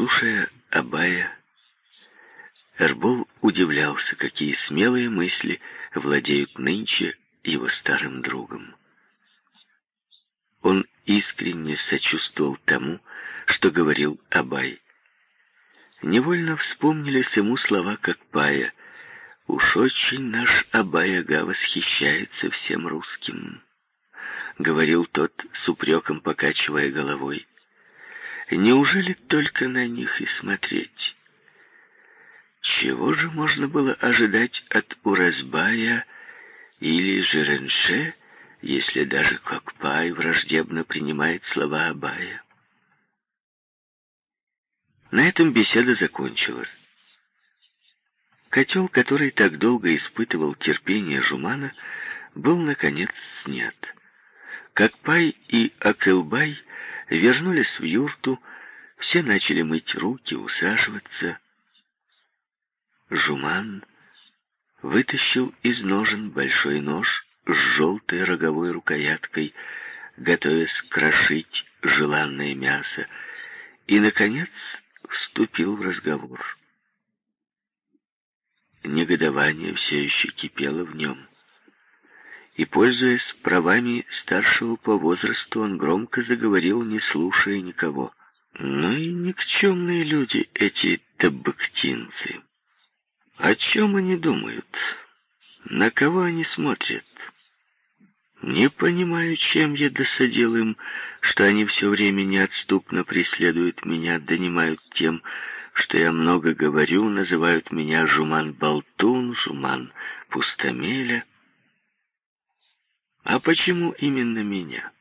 Слушая Абая, Эрбол удивлялся, какие смелые мысли владеют нынче его старым другом. Он искренне сочувствовал тому, что говорил Абай. Невольно вспомнились ему слова как пая. «Уж очень наш Абай-ага восхищается всем русским», — говорил тот с упреком, покачивая головой. «Неужели только на них и смотреть?» Чего же можно было ожидать от Уразбая или Жеренше, если даже Кокпай враждебно принимает слова Абая? На этом беседа закончилась. Котел, который так долго испытывал терпение Жумана, был, наконец, снят. Кокпай и Акылбай вернулись в юрту, все начали мыть руки, усаживаться. Жуман вытащил из ножен большой нож с желтой роговой рукояткой, готовясь крошить желанное мясо, и, наконец, вступил в разговор. Негодование все еще кипело в нем. И, пользуясь правами старшего по возрасту, он громко заговорил, не слушая никого. «Ну и никчемные люди эти табактинцы. О чем они думают? На кого они смотрят? Не понимаю, чем я досадил им, что они все время неотступно преследуют меня, донимают тем, что я много говорю, называют меня Жуман-Болтун, Жуман-Пустомеля. А почему именно меня?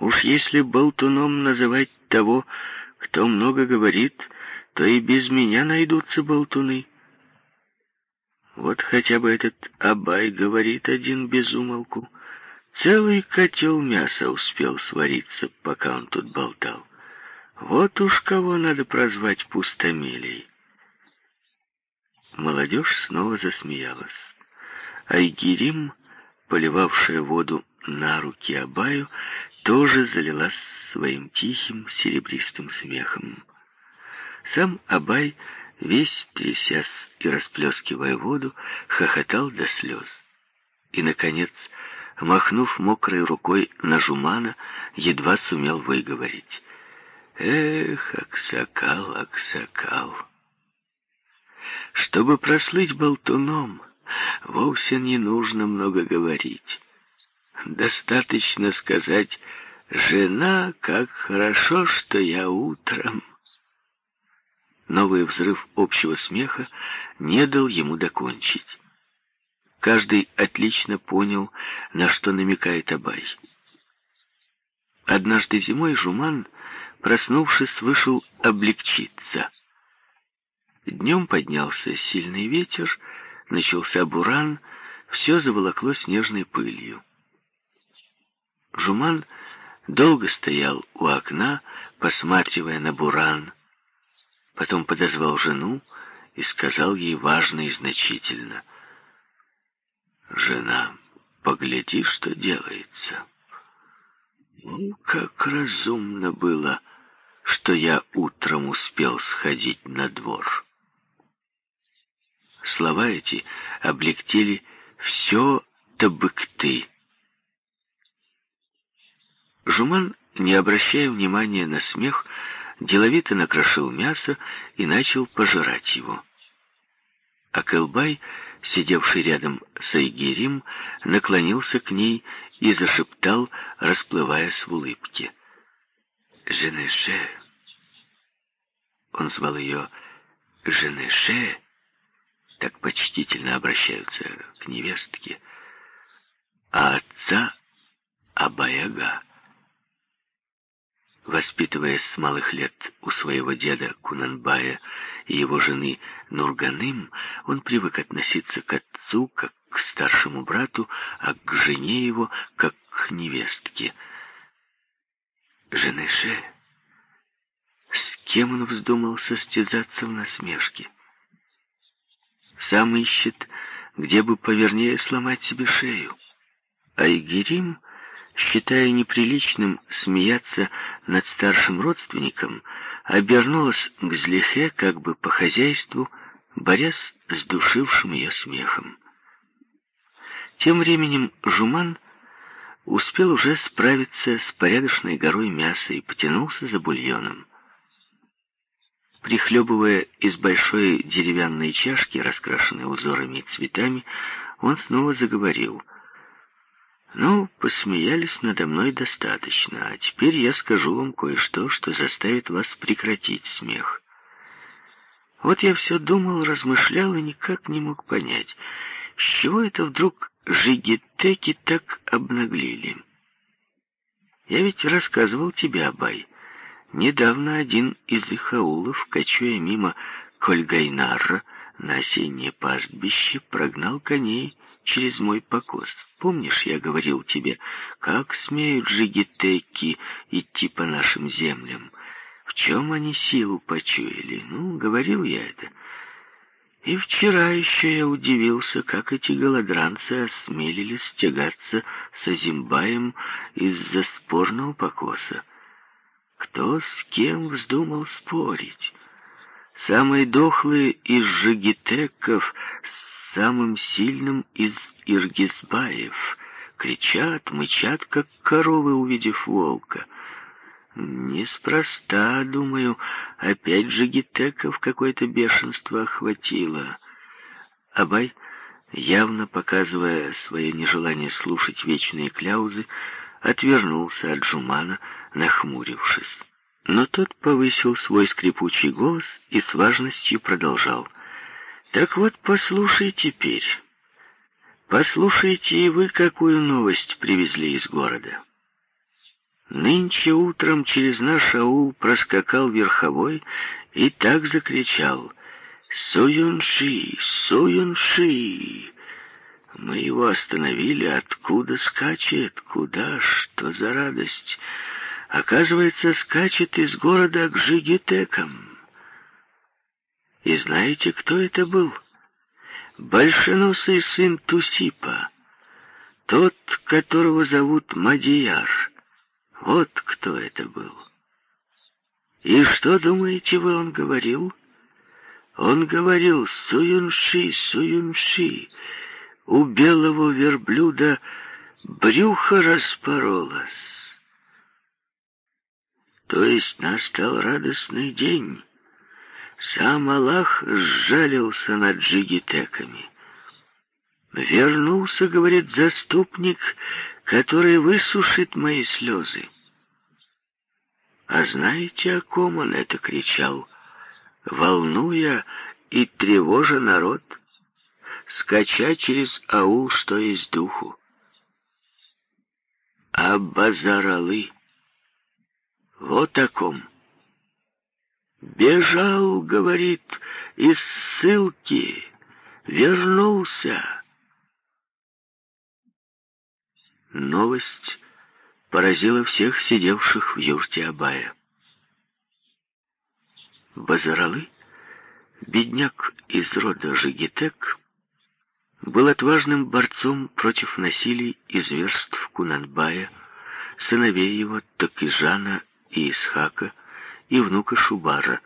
Уж если болтуном называть того, кто много говорит, то и без меня найдутся болтуны. Вот хотя бы этот Абай говорит один без умолку. Целый котел мяса успел свариться, пока он тут болтал. Вот уж кого надо прозвать пустомелей. Молодежь снова засмеялась. Айгирим, поливавшая воду на руки Абаю, тоже залилась своим тихим серебристым смехом. Сам Абай, весь трясясь и расплескивая воду, хохотал до слез. И, наконец, махнув мокрой рукой на Жумана, едва сумел выговорить. «Эх, Аксакал, Аксакал!» Чтобы прослыть болтуном, вовсе не нужно много говорить. Достаточно сказать «Жена, как хорошо, что я утром...» Новый взрыв общего смеха не дал ему докончить. Каждый отлично понял, на что намекает Абай. Однажды зимой Жуман, проснувшись, вышел облегчиться. Днем поднялся сильный ветер, начался буран, все заволокло снежной пылью. Жуман долго стоял у окна, посматривая на буран, Потом подозвал жену и сказал ей важно и значительно. «Жена, погляди, что делается». Ну, как разумно было, что я утром успел сходить на двор. Слова эти облегтили все табыкты. Жуман, не обращая внимания на смех, деловито накрошил мясо и начал пожирать его. А Кэлбай, сидевший рядом с Айгерим, наклонился к ней и зашептал, расплываясь в улыбке. «Женеше!» Он звал ее «Женеше», так почтительно обращаются к невестке, а отца Абаяга. Воспитываясь с малых лет у своего деда Кунанбая и его жены Нурганым, он привык относиться к отцу как к старшему брату, а к жене его как к невестке. Женыше, с кем он вздумал состязаться в насмешке? Сам ищет, где бы повернее сломать себе шею. А Игерим считая неприличным смеяться над старшим родственником, обернулась к Злихе как бы по хозяйству, борясь с душившим ее смехом. Тем временем Жуман успел уже справиться с порядочной горой мяса и потянулся за бульоном. Прихлебывая из большой деревянной чашки, раскрашенной узорами и цветами, он снова заговорил. «Ну, посмеялись надо мной достаточно, а теперь я скажу вам кое-что, что заставит вас прекратить смех. Вот я все думал, размышлял и никак не мог понять, с чего это вдруг жигитеки так обнаглели. Я ведь рассказывал тебе, Абай, недавно один из их аулов, кочуя мимо Кольгайнара на осеннее пастбище, прогнал коней через мой покос. Помнишь, я говорил тебе, как смеют жигитеки идти по нашим землям? В чем они силу почуяли? Ну, говорил я это. И вчера еще я удивился, как эти голодранцы осмелились тягаться с Азимбаем из-за спорного покоса. Кто с кем вздумал спорить? Самые дохлые из жигитеков с самым сильным из иргизбаев кричат, мычат, как коровы, увидев волка — Неспроста, думаю, опять же Гитеков какое-то бешенство охватило. Абай, явно показывая свое нежелание слушать вечные кляузы, отвернулся от Жумана, нахмурившись. Но тот повысил свой скрипучий голос и с важностью продолжал. «Так вот, послушай теперь. Послушайте и вы, какую новость привезли из города». Нынче утром через наш аул проскакал верховой и так закричал «Суюнши! Суюнши!» Мы его остановили. Откуда скачет? Куда? Что за радость? Оказывается, скачет из города к Жигитекам. И знаете, кто это был? Большеносый сын Тусипа. Тот, которого зовут Мадияр. Вот кто это был. И что, думаете вы, он говорил? Он говорил «Суюнши, Суюнши». У белого верблюда брюхо распоролось. То есть настал радостный день. Сам Аллах сжалился над джигитеками. Вернулся, говорит заступник, который высушит мои слезы. А знаете, о ком он это кричал, волнуя и тревожа народ, скача через аул, что есть духу? А Базаралы, вот о ком. Бежал, говорит, из ссылки, вернулся. Новость поразила всех сидевших в юрте Абая. Базаралы, бедняк из рода Жигитек, был отважным борцом против насилий и зверств Кунанбая, сыновей его Такижана и Исхака и внука Шубара,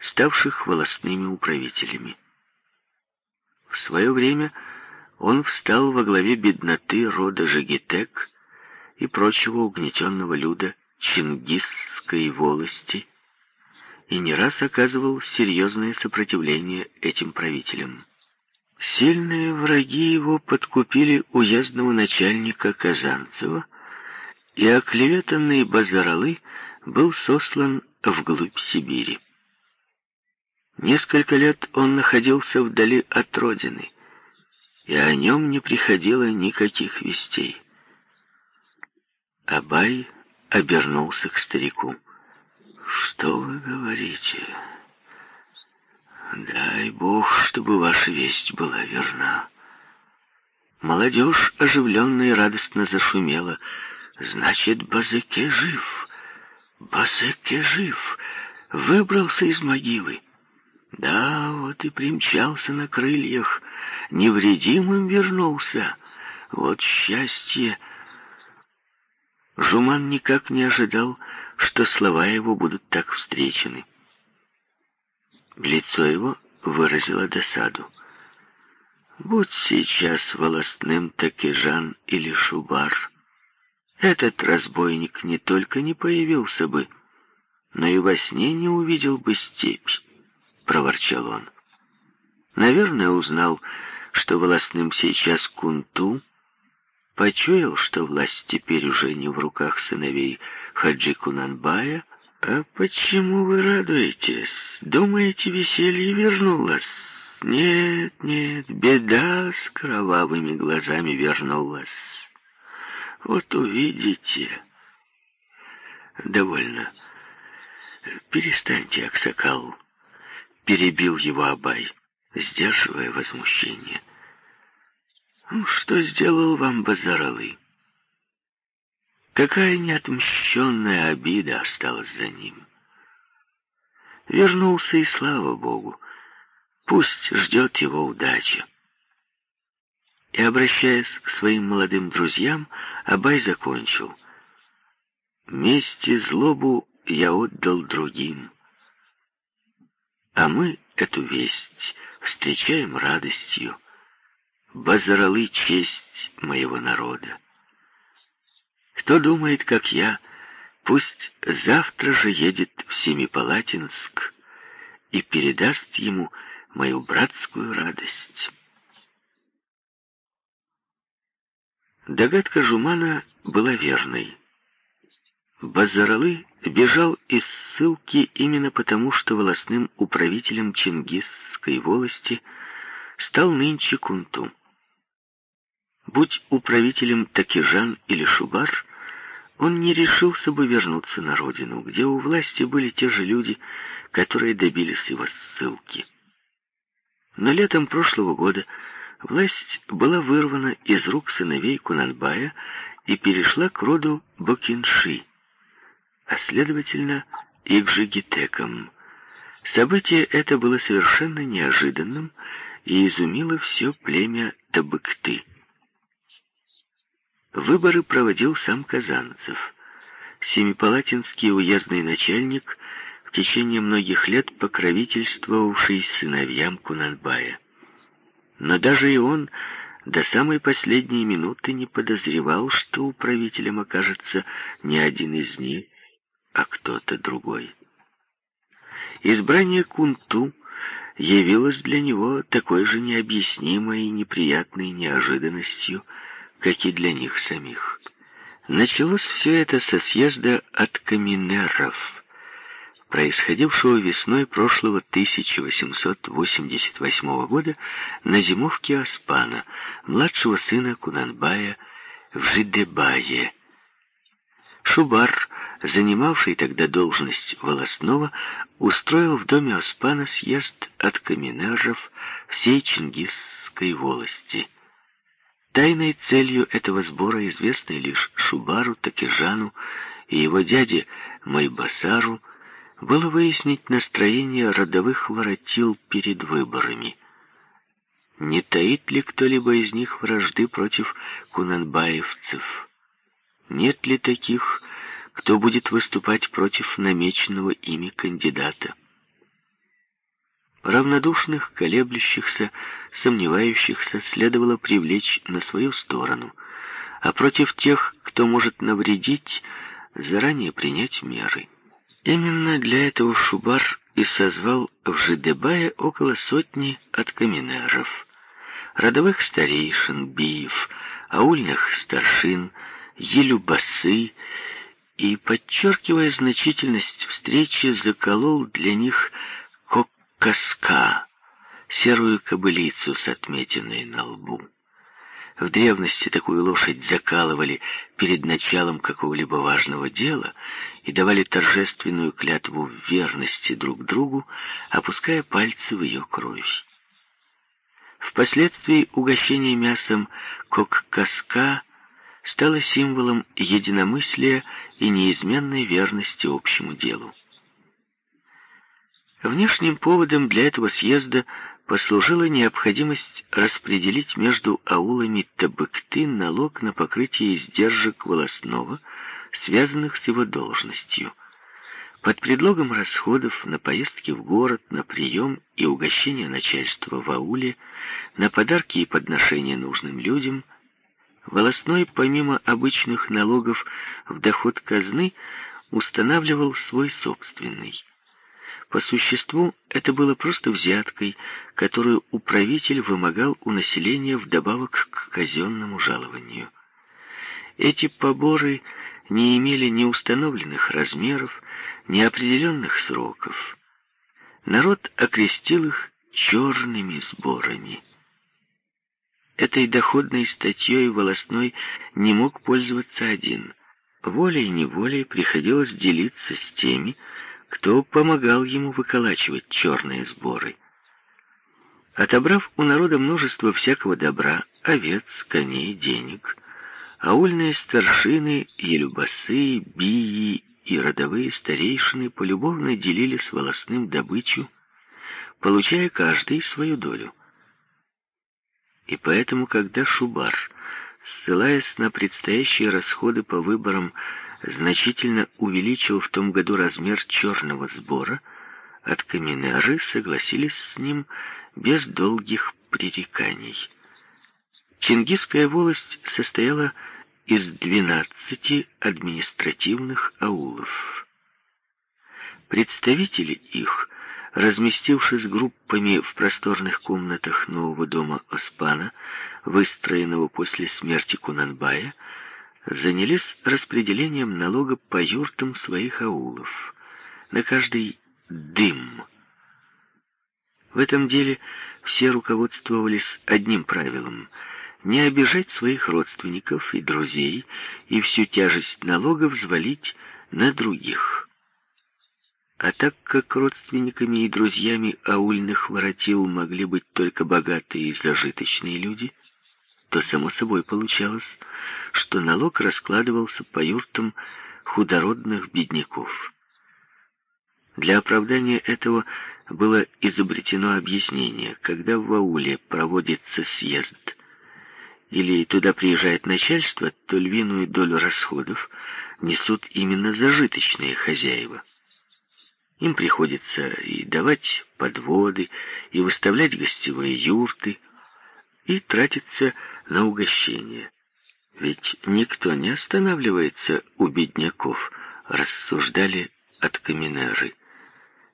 ставших волостными управителями. В свое время он встал во главе бедноты рода Жигитек и прочего угнетенного люда Чингисской волости и не раз оказывал серьезное сопротивление этим правителям. Сильные враги его подкупили уездного начальника Казанцева, и оклеветанный Базаралы был сослан вглубь Сибири. Несколько лет он находился вдали от родины, и о нем не приходило никаких вестей. Абай обернулся к старику. «Что вы говорите? Дай Бог, чтобы ваша весть была верна». Молодежь оживленно и радостно зашумела. «Значит, Базеке жив! Базеке жив! Выбрался из могилы!» Да, вот и примчался на крыльях, невредимым вернулся. Вот счастье! Жуман никак не ожидал, что слова его будут так встречены. Лицо его выразило досаду. Будь сейчас волостным Такижан или Шубар, этот разбойник не только не появился бы, но и во сне не увидел бы степь, — проворчал он. Наверное, узнал, что волосным сейчас Кунту, почуял, что власть теперь уже не в руках сыновей Хаджи Кунанбая, а почему вы радуетесь? Думаете, веселье вернулось? Нет, нет, беда с кровавыми глазами вернулась. Вот увидите. Довольно. Перестаньте, Аксакал. Перебил его Абай, сдерживая возмущение. Ну, что сделал вам Базаралы? Какая неотмщенная обида осталась за ним. Вернулся и слава Богу. Пусть ждет его удача. И, обращаясь к своим молодым друзьям, Абай закончил. «Месть и злобу я отдал другим, а мы эту весть встречаем радостью. Базаралы честь моего народа. Кто думает, как я, пусть завтра же едет в Семипалатинск и передаст ему мою братскую радость. Догадка Жумана была верной. Базаралы бежал из ссылки именно потому, что волосным управителем Чингисской волости стал нынче Кунту. Будь управителем Такижан или Шубар, он не решился бы вернуться на родину, где у власти были те же люди, которые добились его ссылки. Но летом прошлого года власть была вырвана из рук сыновей Кунанбая и перешла к роду Бокинши, а следовательно и к жигитекам. Событие это было совершенно неожиданным и изумило все племя Табыкты. Выборы проводил сам Казанцев. Семипалатинский уездный начальник – течение многих лет покровительствовавший сыновьям Кунанбая. Но даже и он до самой последней минуты не подозревал, что управителем окажется не один из них, а кто-то другой. Избрание Кунту явилось для него такой же необъяснимой и неприятной неожиданностью, как и для них самих. Началось все это со съезда от каминеров – происходившего весной прошлого 1888 года на зимовке Аспана, младшего сына Кунанбая в Жидебае. Шубар, занимавший тогда должность волосного, устроил в доме Оспана съезд от каменажев всей Чингисской волости. Тайной целью этого сбора, известной лишь Шубару, Такижану и его дяде Майбасару, было выяснить настроение родовых воротил перед выборами. Не таит ли кто-либо из них вражды против кунанбаевцев? Нет ли таких, кто будет выступать против намеченного ими кандидата? Равнодушных, колеблющихся, сомневающихся следовало привлечь на свою сторону, а против тех, кто может навредить, заранее принять меры. Именно для этого Шубар и созвал в Жидебае около сотни откаминажев, родовых старейшин, биев, аульных старшин, елюбасы, и, подчеркивая значительность встречи, заколол для них коккаска, серую кобылицу с отметиной на лбу. В древности такую лошадь закалывали перед началом какого-либо важного дела и давали торжественную клятву в верности друг другу, опуская пальцы в ее кровь. Впоследствии угощение мясом коккаска стало символом единомыслия и неизменной верности общему делу. Внешним поводом для этого съезда послужила необходимость распределить между аулами Табыкты налог на покрытие издержек волосного, связанных с его должностью. Под предлогом расходов на поездки в город, на прием и угощение начальства в ауле, на подарки и подношения нужным людям, волосной, помимо обычных налогов в доход казны, устанавливал свой собственный. По существу это было просто взяткой, которую управитель вымогал у населения вдобавок к казенному жалованию. Эти поборы не имели ни установленных размеров, неопределенных сроков. Народ окрестил их черными сборами. Этой доходной статьей волосной не мог пользоваться один. Волей-неволей приходилось делиться с теми, кто помогал ему выколачивать черные сборы. Отобрав у народа множество всякого добра, овец, коней, денег, аульные старшины, елюбасы, бии и родовые старейшины полюбовно делили с волосным добычу, получая каждый свою долю. И поэтому, когда Шубар, ссылаясь на предстоящие расходы по выборам, значительно увеличил в том году размер черного сбора, от каменяры согласились с ним без долгих пререканий. Чингисская волость состояла из 12 административных аулов. Представители их, разместившись группами в просторных комнатах нового дома Оспана, выстроенного после смерти Кунанбая, занялись распределением налога по юртам своих аулов. На каждый дым. В этом деле все руководствовались одним правилом — не обижать своих родственников и друзей и всю тяжесть налогов взвалить на других. А так как родственниками и друзьями аульных воротил могли быть только богатые и зажиточные люди, то само собой получалось, что налог раскладывался по юртам худородных бедняков. Для оправдания этого было изобретено объяснение, когда в ауле проводится съезд, или туда приезжает начальство, то львиную долю расходов несут именно зажиточные хозяева. Им приходится и давать подводы, и выставлять гостевые юрты, и тратиться на угощение. Ведь никто не останавливается у бедняков, рассуждали от каменеры.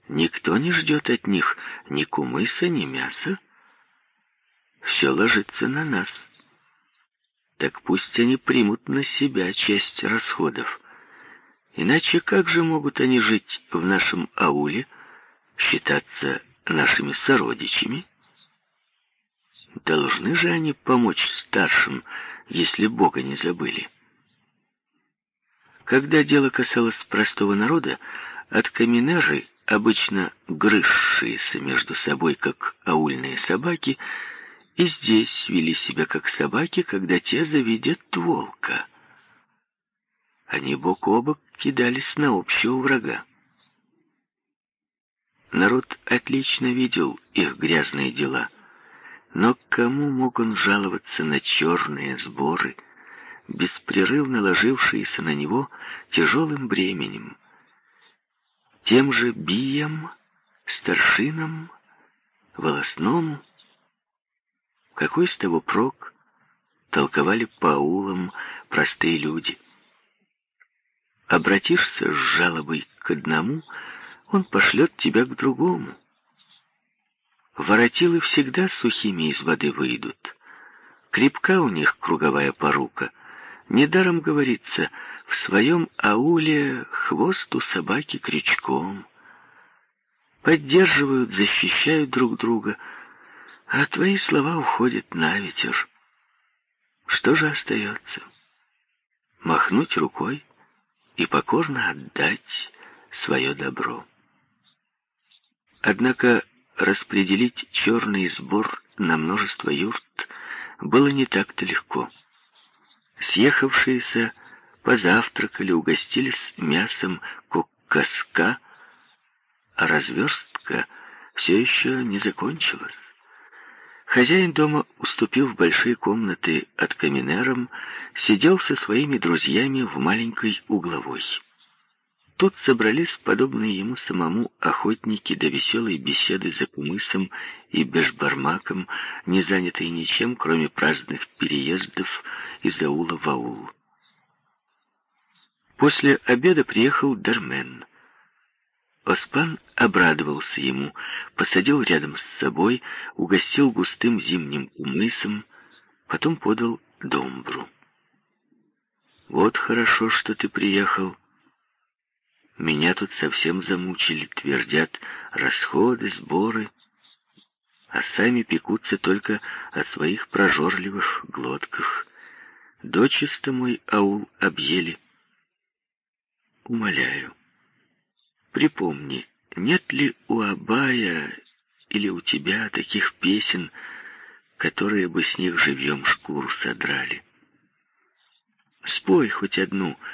Никто не ждет от них ни кумыса, ни мяса. Все ложится на нас так пусть они примут на себя часть расходов. Иначе как же могут они жить в нашем ауле, считаться нашими сородичами? Должны же они помочь старшим, если Бога не забыли. Когда дело касалось простого народа, от каменеры, обычно грызшиеся между собой, как аульные собаки, и здесь вели себя как собаки, когда те завидят волка. Они бок о бок кидались на общего врага. Народ отлично видел их грязные дела, но кому мог он жаловаться на черные сборы, беспрерывно ложившиеся на него тяжелым бременем? Тем же биям, старшинам, волосному, какой с того прок? Толковали по аулам простые люди. Обратишься с жалобой к одному, он пошлет тебя к другому. Воротилы всегда сухими из воды выйдут. Крепка у них круговая порука. Недаром говорится, в своем ауле хвост у собаки крючком. Поддерживают, защищают друг друга — а твои слова уходят на ветер. Что же остается? Махнуть рукой и покорно отдать свое добро. Однако распределить черный сбор на множество юрт было не так-то легко. Съехавшиеся позавтракали, угостились мясом кукаска, а разверстка все еще не закончилась. Хозяин дома, уступив большие комнаты от каменерам, сидел со своими друзьями в маленькой угловой. Тут собрались подобные ему самому охотники до веселой беседы за кумысом и бешбармаком, не занятые ничем, кроме праздных переездов из аула в аул. После обеда приехал Дармен. Оспан обрадовался ему, посадил рядом с собой, угостил густым зимним кумысом, потом подал домбру. «Вот хорошо, что ты приехал», меня тут совсем замучили, твердят расходы, сборы, а сами пекутся только о своих прожорливых глотках. Дочисто мой аул объели. Умоляю, припомни, нет ли у Абая или у тебя таких песен, которые бы с них живьем шкуру содрали? Спой хоть одну —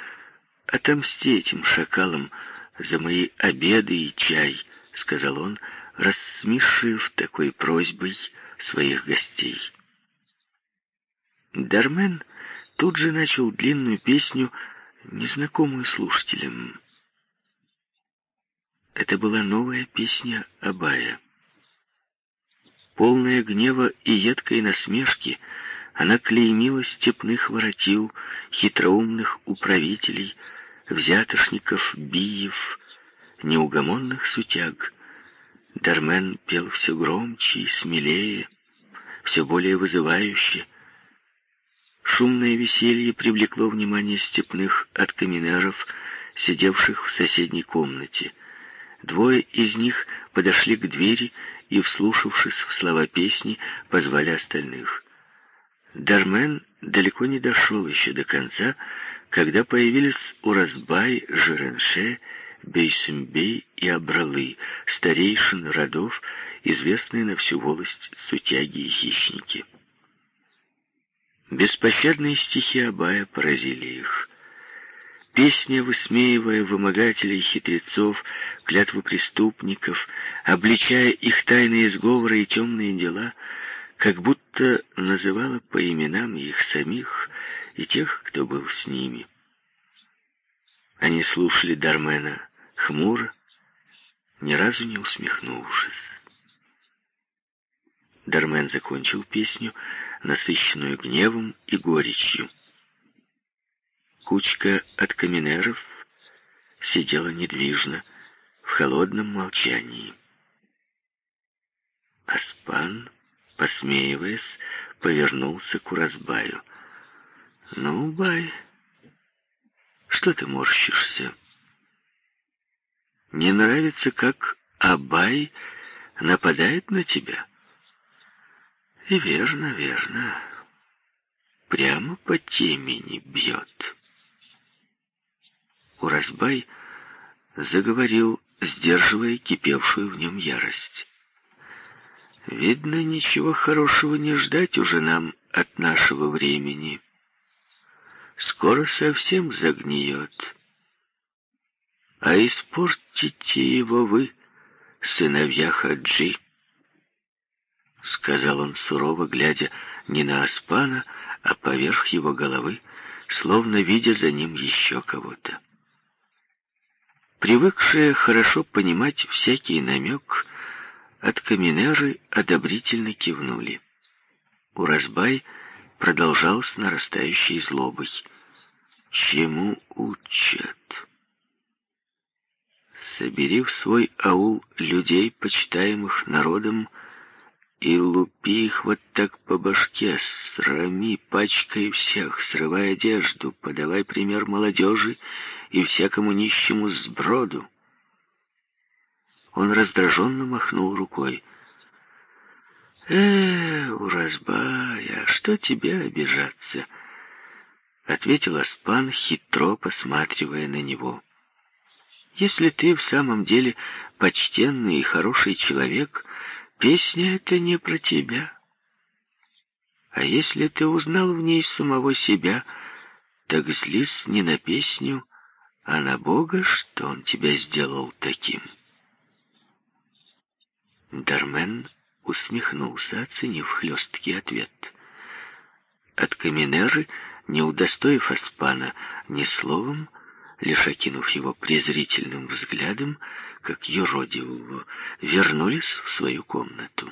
«Отомсти этим шакалам за мои обеды и чай», — сказал он, рассмешив такой просьбой своих гостей. Дармен тут же начал длинную песню, незнакомую слушателям. Это была новая песня Абая. Полная гнева и едкой насмешки, она клеймила степных воротил, хитроумных управителей, взятошников, биев, неугомонных сутяг. Дармен пел все громче и смелее, все более вызывающе. Шумное веселье привлекло внимание степных от каменеров, сидевших в соседней комнате. Двое из них подошли к двери и, вслушавшись в слова песни, позвали остальных. Дармен далеко не дошел еще до конца, когда появились Уразбай, Жиренше, Бейсимбей и Абралы, старейшин родов, известные на всю волость сутяги и хищники. Беспощадные стихи Абая поразили их. Песня, высмеивая вымогателей, хитрецов, клятвы преступников, обличая их тайные сговоры и темные дела, как будто называла по именам их самих и тех, кто был с ними. Они слушали Дармена хмуро, ни разу не усмехнувшись. Дармен закончил песню, насыщенную гневом и горечью. Кучка от каменеров сидела недвижно, в холодном молчании. Аспан, посмеиваясь, повернулся к Уразбаю — «Ну, Бай, что ты морщишься? Не нравится, как Абай нападает на тебя?» «И верно, верно. Прямо по темени бьет». Уразбай заговорил, сдерживая кипевшую в нем ярость. «Видно, ничего хорошего не ждать уже нам от нашего времени» скоро совсем загниет. А испортите его вы, сыновья Хаджи, — сказал он сурово, глядя не на Аспана, а поверх его головы, словно видя за ним еще кого-то. Привыкшие хорошо понимать всякий намек, от каменеры одобрительно кивнули. Уразбай — продолжал с нарастающей злобой. «Чему учат?» «Собери в свой аул людей, почитаемых народом, и лупи их вот так по башке, срами, пачкай всех, срывай одежду, подавай пример молодежи и всякому нищему сброду». Он раздраженно махнул рукой — «Э, Уразбай, а что тебе обижаться?» Ответил Аспан, хитро посматривая на него. «Если ты в самом деле почтенный и хороший человек, песня эта не про тебя. А если ты узнал в ней самого себя, так злись не на песню, а на Бога, что он тебя сделал таким». Дармен усмехнулся, оценив хлесткий ответ. От Каменеры, не удостоив Аспана ни словом, лишь окинув его презрительным взглядом, как юродивого, вернулись в свою комнату.